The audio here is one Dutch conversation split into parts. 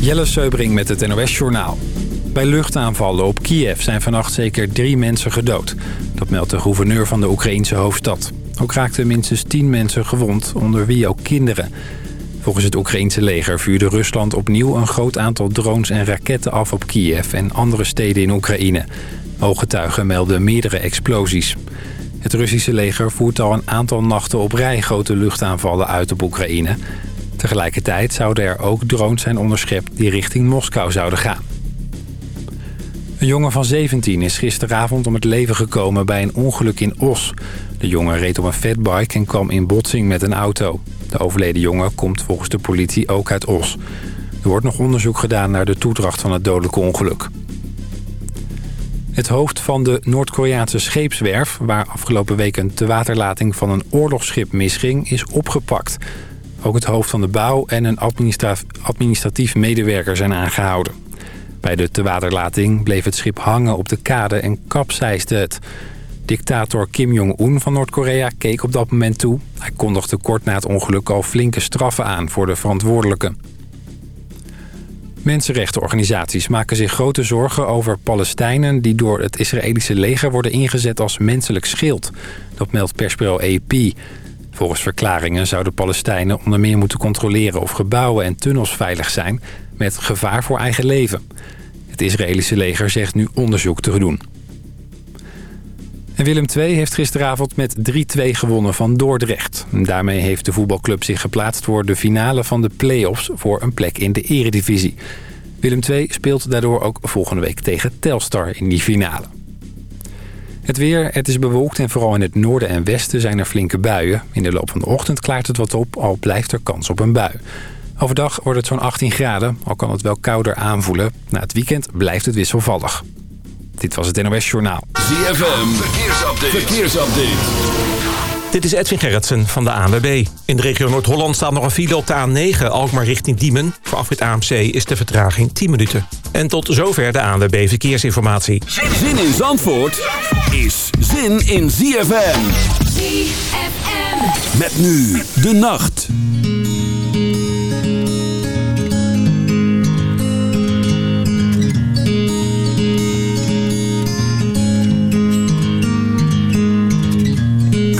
Jelle Seubring met het NOS Journaal. Bij luchtaanvallen op Kiev zijn vannacht zeker drie mensen gedood. Dat meldt de gouverneur van de Oekraïense hoofdstad. Ook raakten minstens tien mensen gewond, onder wie ook kinderen. Volgens het Oekraïense leger vuurde Rusland opnieuw een groot aantal drones en raketten af op Kiev en andere steden in Oekraïne. Ooggetuigen melden meerdere explosies. Het Russische leger voert al een aantal nachten op rij grote luchtaanvallen uit op Oekraïne. Tegelijkertijd zouden er ook drones zijn onderschept die richting Moskou zouden gaan. Een jongen van 17 is gisteravond om het leven gekomen bij een ongeluk in Os. De jongen reed op een fatbike en kwam in botsing met een auto. De overleden jongen komt volgens de politie ook uit Os. Er wordt nog onderzoek gedaan naar de toedracht van het dodelijke ongeluk. Het hoofd van de Noord-Koreaanse scheepswerf... waar afgelopen week een tewaterlating van een oorlogsschip misging... is opgepakt. Ook het hoofd van de bouw en een administratief medewerker zijn aangehouden. Bij de tewaterlating bleef het schip hangen op de kade en kapseisde het. Dictator Kim Jong-un van Noord-Korea keek op dat moment toe. Hij kondigde kort na het ongeluk al flinke straffen aan voor de verantwoordelijken. Mensenrechtenorganisaties maken zich grote zorgen over Palestijnen... die door het Israëlische leger worden ingezet als menselijk schild. Dat meldt persbureau AP. Volgens verklaringen zouden Palestijnen onder meer moeten controleren... of gebouwen en tunnels veilig zijn, met gevaar voor eigen leven. Het Israëlische leger zegt nu onderzoek te doen. En Willem II heeft gisteravond met 3-2 gewonnen van Dordrecht. Daarmee heeft de voetbalclub zich geplaatst voor de finale van de play-offs... voor een plek in de eredivisie. Willem II speelt daardoor ook volgende week tegen Telstar in die finale. Het weer, het is bewolkt en vooral in het noorden en westen zijn er flinke buien. In de loop van de ochtend klaart het wat op, al blijft er kans op een bui. Overdag wordt het zo'n 18 graden, al kan het wel kouder aanvoelen. Na het weekend blijft het wisselvallig. Dit was het NOS Journaal. ZFM, verkeersupdate. verkeersupdate. Dit is Edwin Gerritsen van de ANWB. In de regio Noord-Holland staat nog een file op de A9, Alkmaar richting Diemen. Voor afrit AMC is de vertraging 10 minuten. En tot zover de ANWB Verkeersinformatie. Zin in Zandvoort is zin in ZFM. ZFM. Met nu de nacht.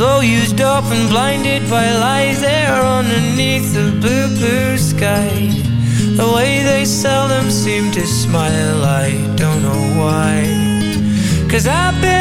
so used up and blinded by lies there underneath the blue, blue sky. The way they seldom seem to smile, I don't know why. Cause I've been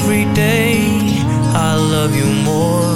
Every day. I love you more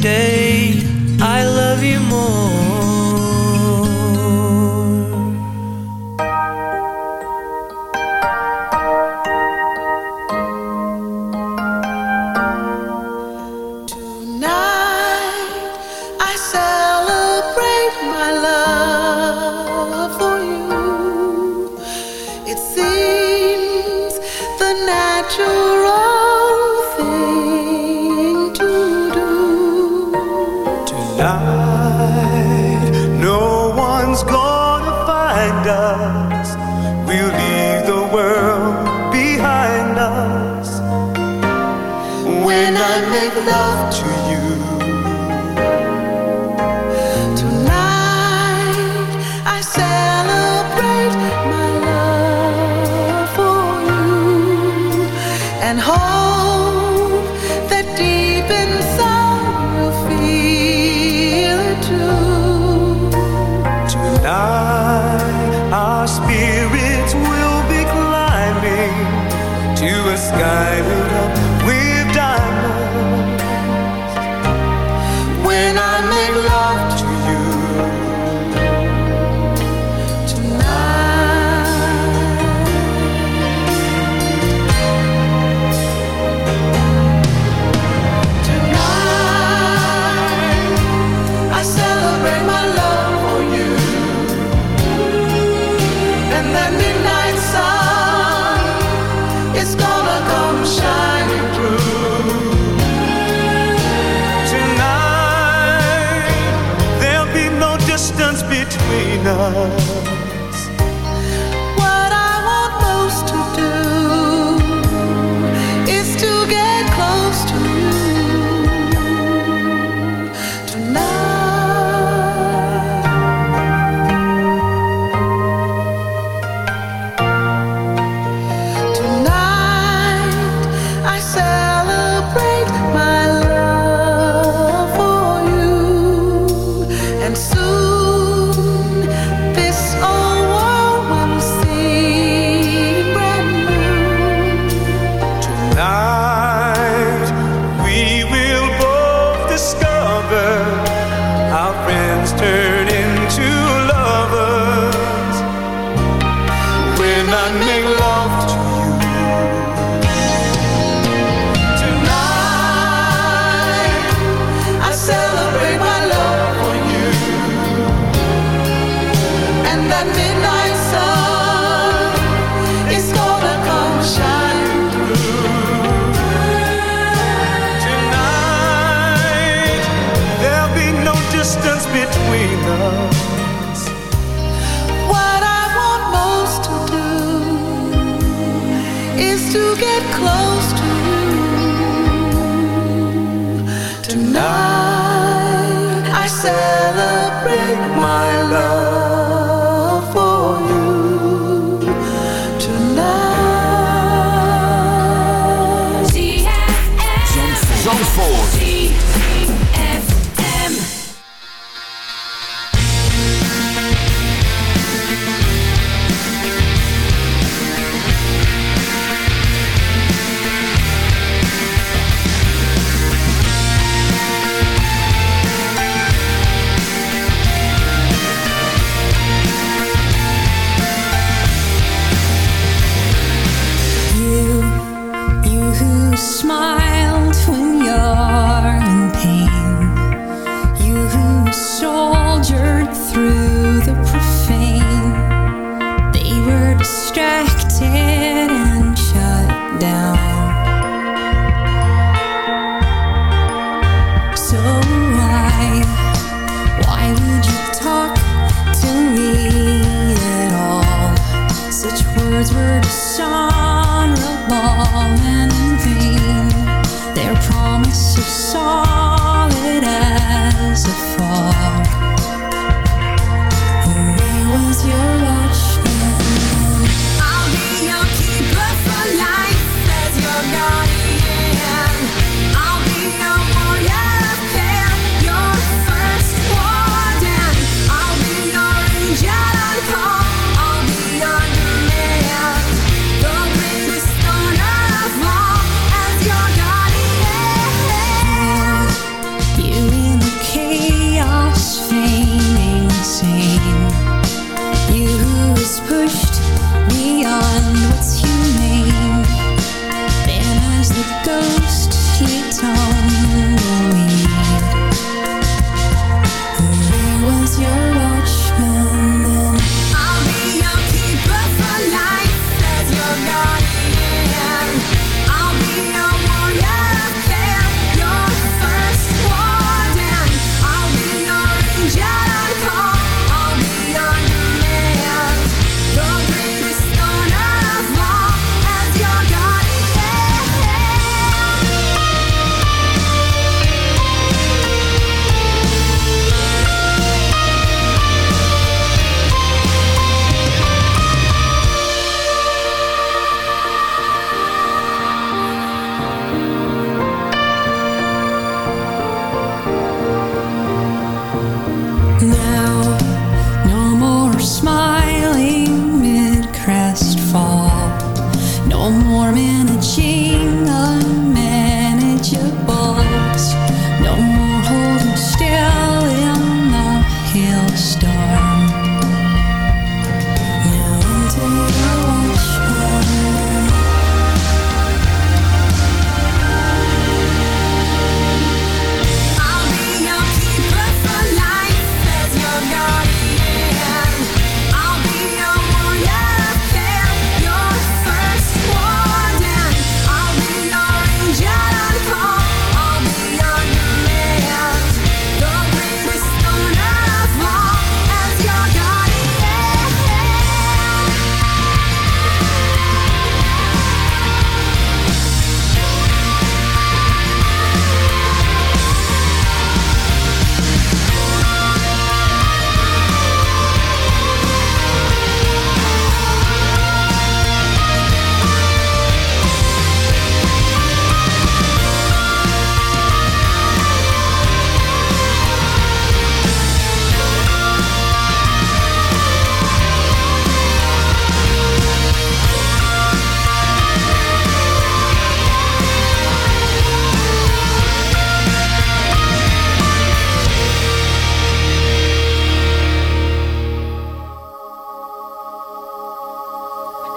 day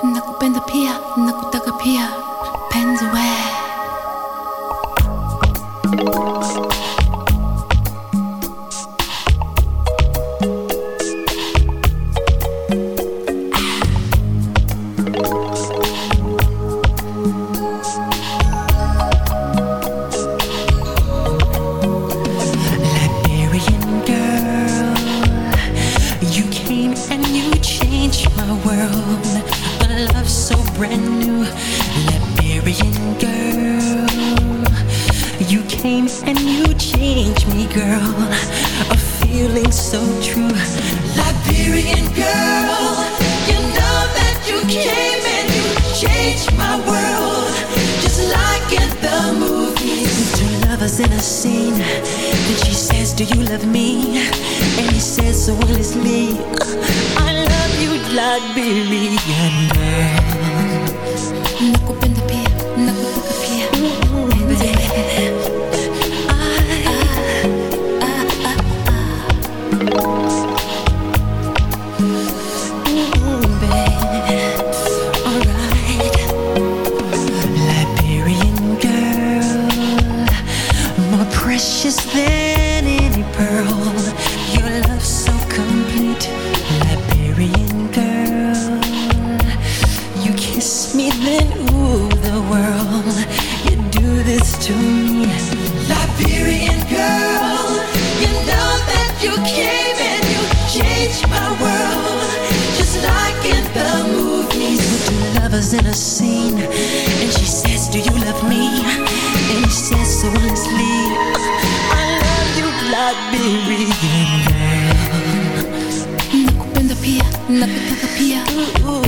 Nakupenda pia, nakutaka pia, penzi we. Una pita capilla. Ooh, ooh.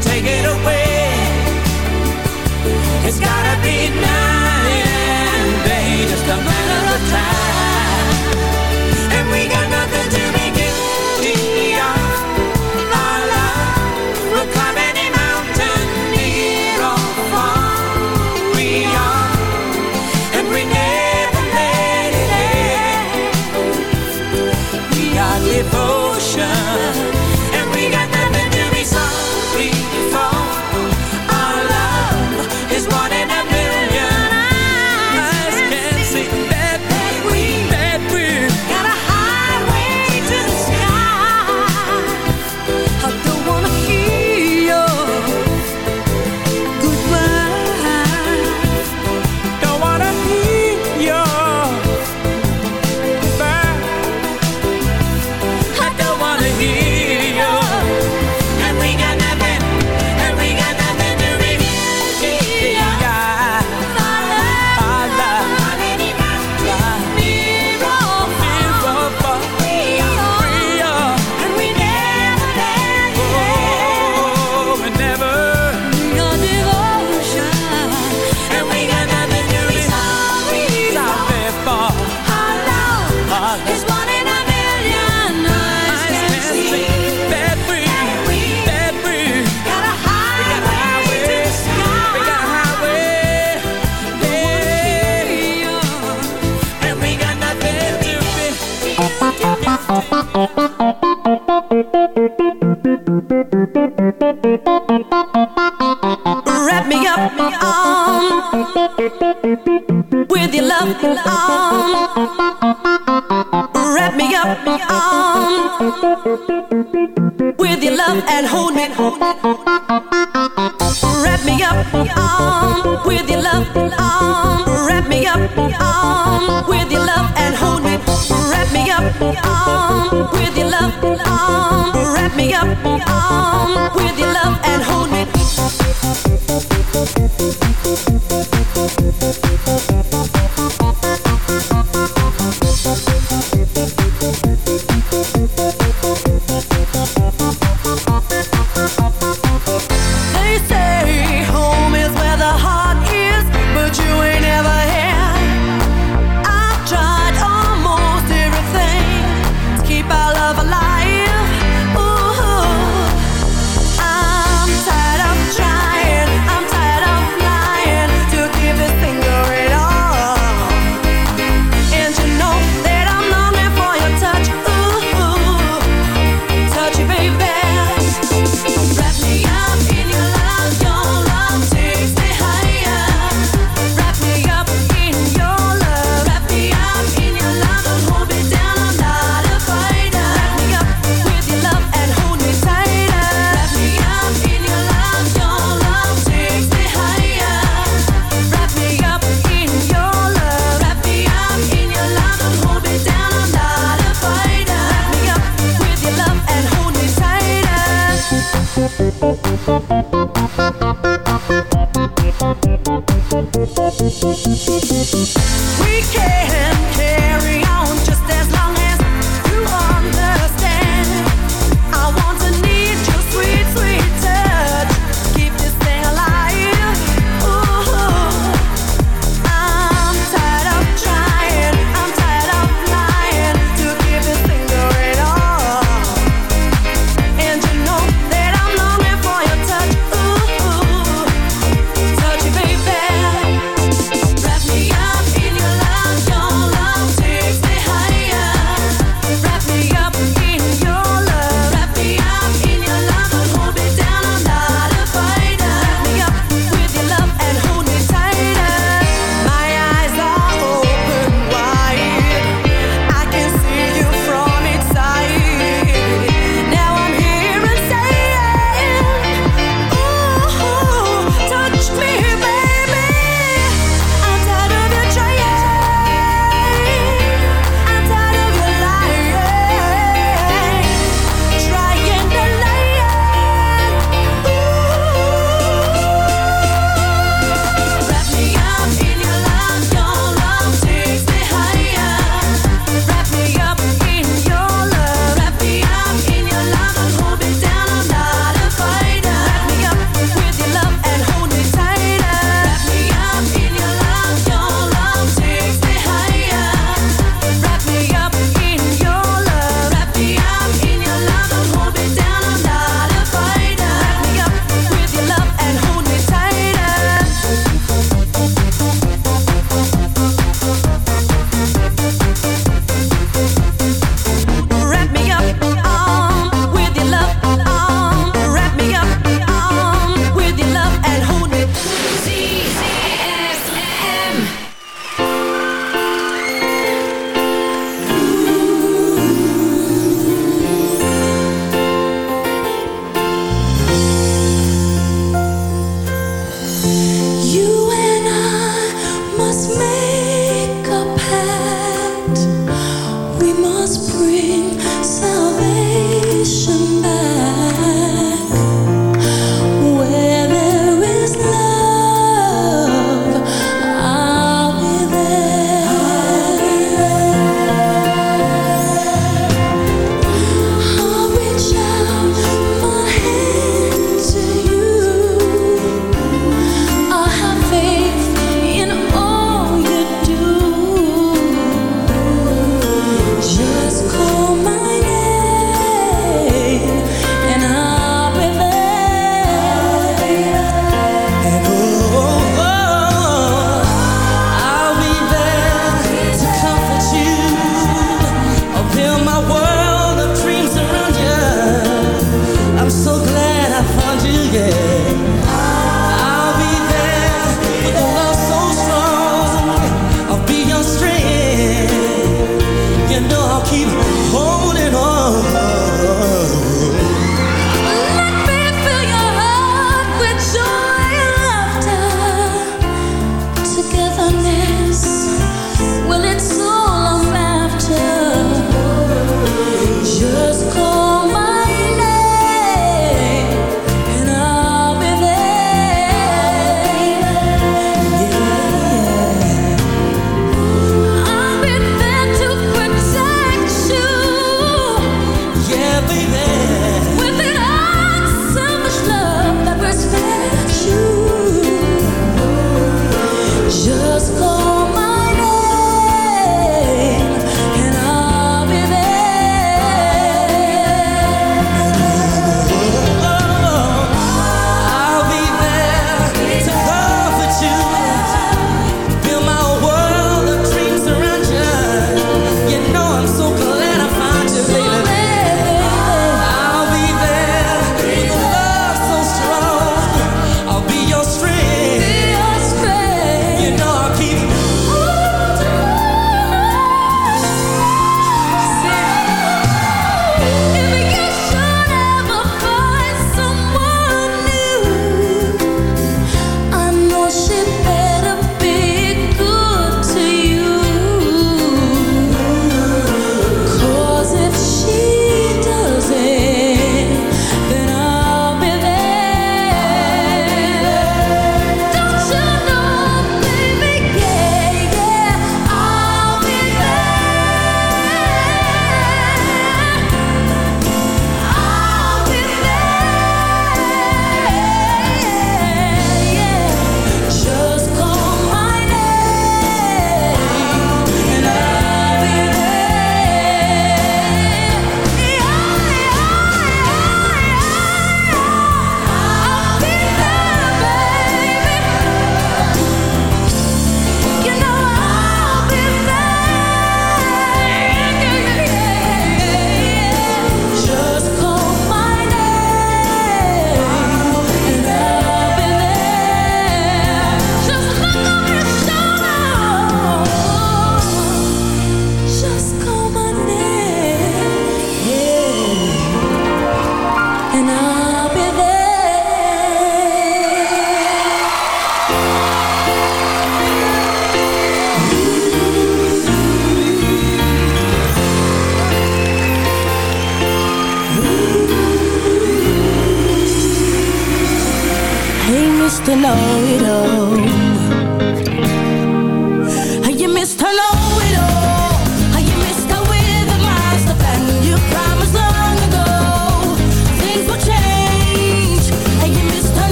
take it away. It's gotta be now.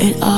it all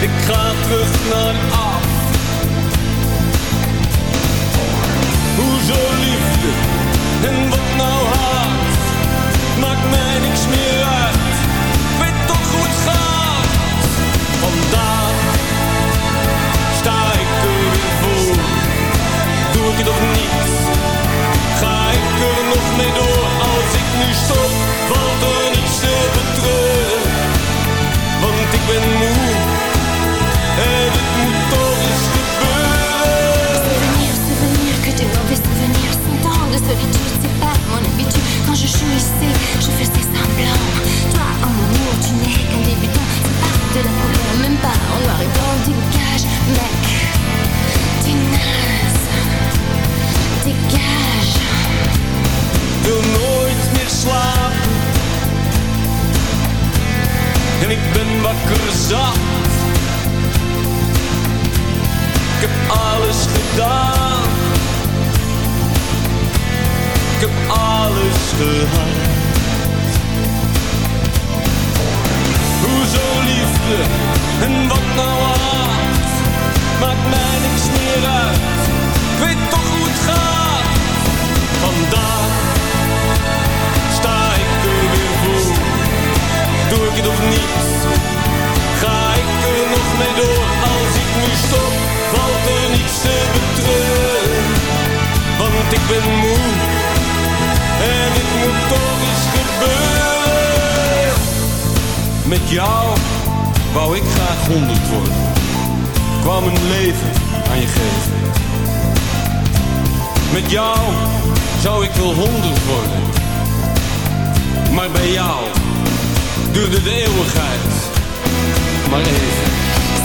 Ik ga terug naar af. Hoezo liefde en wat nou haat? Maakt mij niks meer uit. Ik weet toch hoe het gaat. Vandaag sta ik er voor. Doe ik het of niet? Ga ik er nog mee door? Als ik nu stop, valt En ik ben wakker zat. Ik heb alles gedaan. Ik heb alles gehad. Hoezo liefde en wat nou mee door? Als ik nu stop, valt er niets te betreuren. Want ik ben moe en het moet toch eens gebeuren. Met jou wou ik graag honderd worden. Kwam een leven aan je geven. Met jou zou ik wel honderd worden. Maar bij jou duurde de eeuwigheid maar even.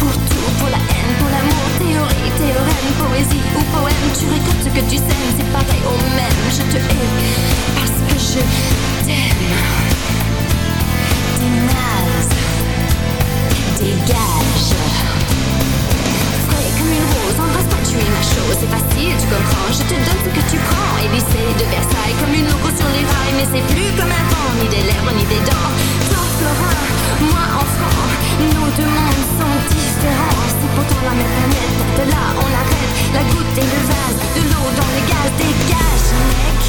pour tout, pour la haine, pour l'amour Théorie, théorème, poésie ou poème. Tu récoltes ce que tu sèmes, c'est pareil au même. Je te hais parce que je t'aime. Naze Dégage Frais comme une rose, embrasse-moi, tu es ma chose. C'est facile, tu comprends, je te donne ce que tu prends. Élysée de Versailles, comme une loco sur les rails. Mais c'est plus comme avant, ni des lèvres, ni des dents Florin, moi, enfant Nos deux mondes sont différents. C'est pourtant la même planète. De là, on arrête la goutte et le vase. De l'eau dans le gaz, dégage, mec.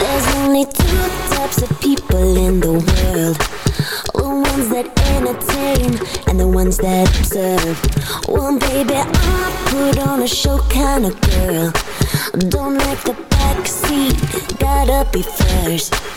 There's only two types of people in the world. The ones that entertain and the ones that observe. Well, baby, a put on a show yours.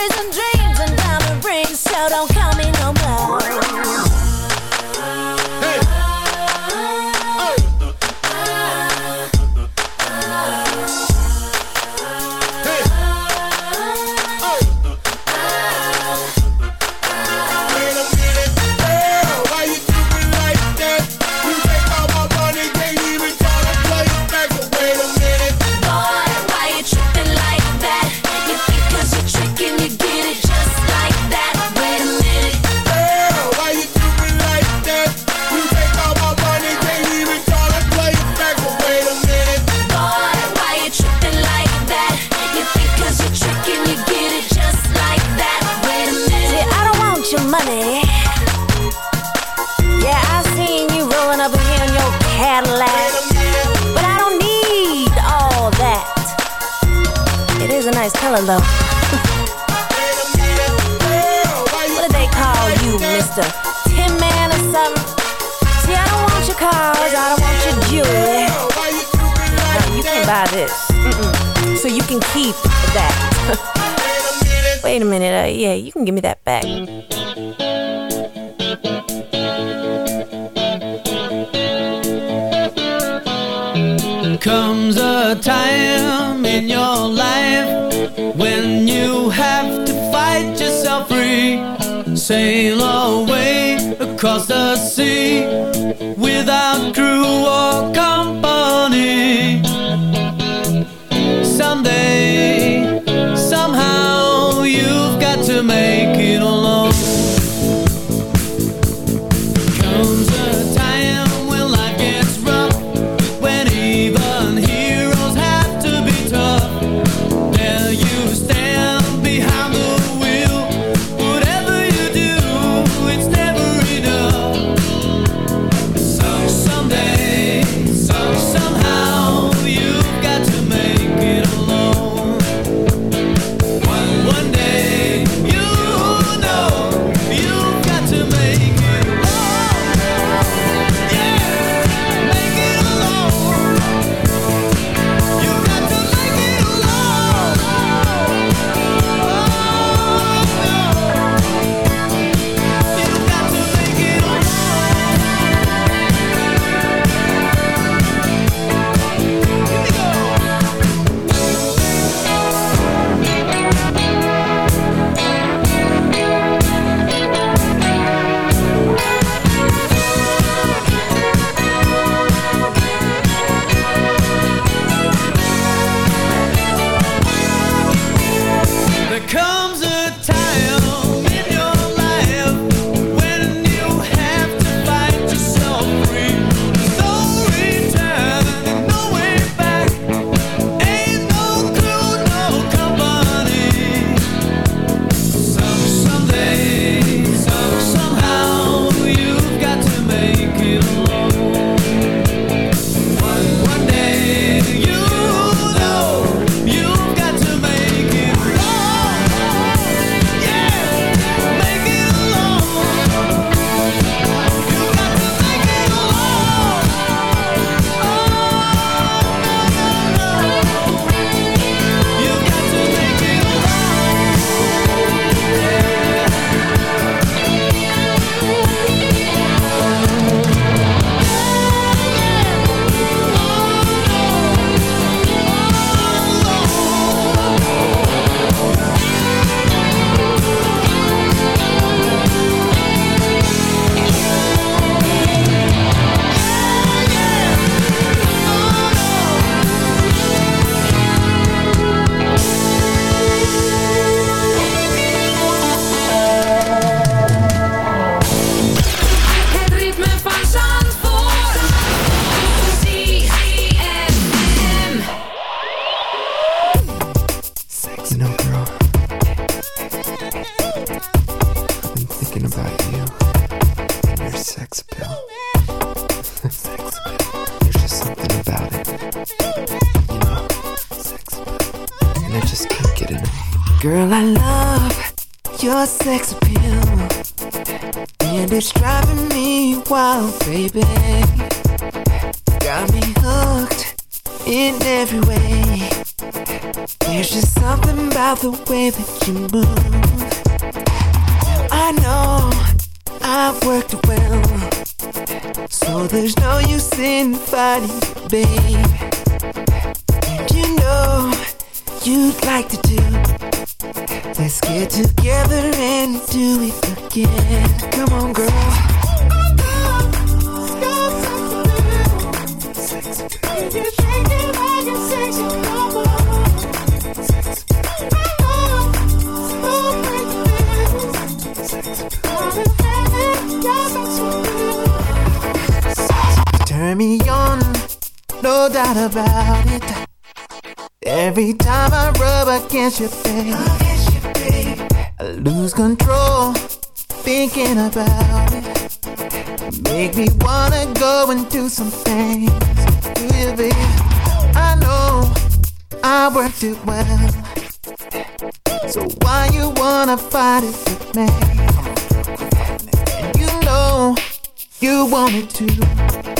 kisses and dreams and diamond rings, so don't come. yeah, you can give me that back. Comes a time in your life when you have to fight yourself free, sail away across the sea without crew or company Turn me on, no doubt about it. Every time I rub against your face, I lose control thinking about it. Make me wanna go and do some things. Do you, babe? I know I worked it well. So why you wanna fight it with me? You know you want it too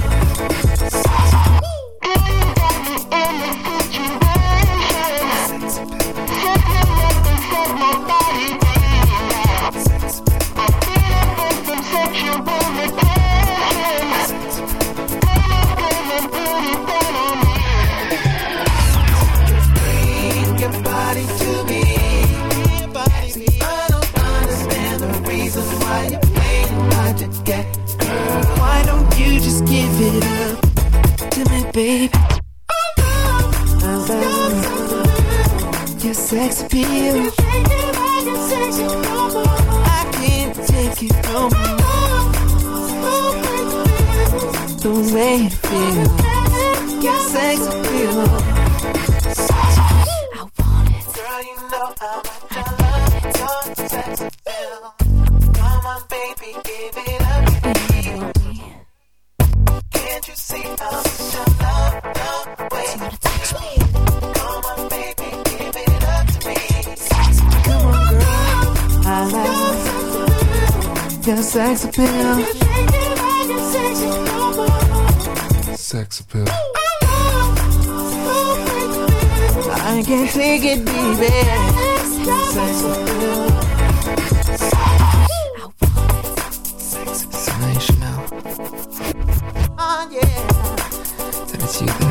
baby. Your sex appeal. I can't take it no more. The way you feel. Your sex appeal. I want it. Girl, you know I sex appeal. Sex appeal. I can't take it, baby. Sex appeal. Chanel. Oh, yeah. That's it's you.